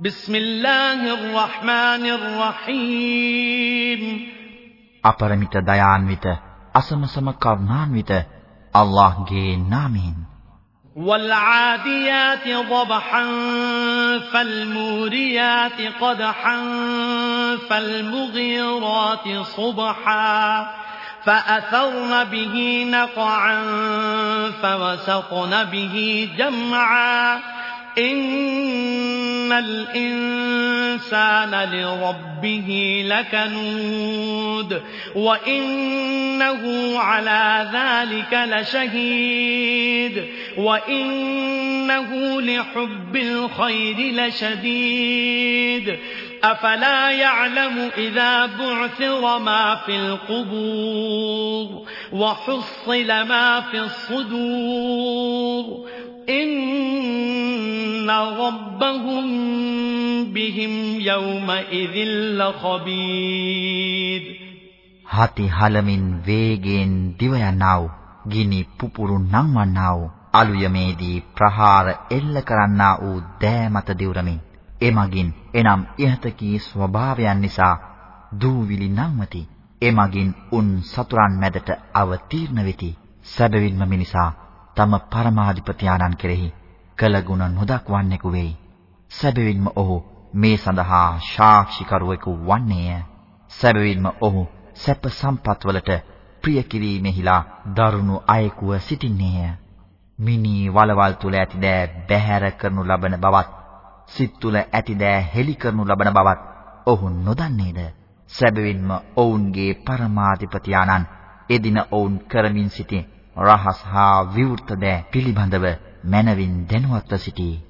بسم الله الرحمن الرحيم අපරමිත දයාන්විත අසමසම කරුණාන්විත අල්ලාහ්ගේ නාමයෙන් والعاديات ضبحا فالموريات قدحا فالمغيرات صبحا فأثرن به نقعا فوسطن به جمعا إن الإنسان لربه لكنود وإنه على ذلك لشهيد وإنه لحب الخير لشديد أفلا يعلم إذا بعثر ما في القبور وحصل ما في الصدور إن ربهم بهم يومئذ لخبير හති හලමින් වේගෙන් දිව යනා වූ ගිනි පුපුරු නංවන්නා වූ අලුයමේදී ප්‍රහාර එල්ල කරන්නා වූ දෑ මත දිවුරමින් එමගින් එනම් ඉහතකී ස්වභාවයන් නිසා දූවිලි නංවති එමගින් උන් සතුරන් මැදට අවතීර්ණ වෙති සැබවින්ම මිනිසා තම පරමාධිපති ආනන් කෙරෙහි කළ ගුණ නොදක්වන්නෙකු වෙයි. සැබවින්ම ඔහු මේ සඳහා සාක්ෂිකරුවෙකු වන්නේය. සැබවින්ම ඔහු සැප සම්පත් වලට ප්‍රිය කිරීමෙහිලා දරුණු අයෙකුව සිටින්නේය. මිනි වලවල් තුල ඇති දෑ බැහැර කරනු ලබන බවත්, සිත් තුල ඇති දෑ හෙලි කරනු ලබන බවත් ඔහු නොදන්නේද? සැබවින්ම ඔවුන්ගේ පරමාධිපති ආනන් එදින ඔවුන් කරමින් සිටි රහස් හා විවෘත දෑ පිළිබඳව මනවින් දැනුවත්ව සිටී.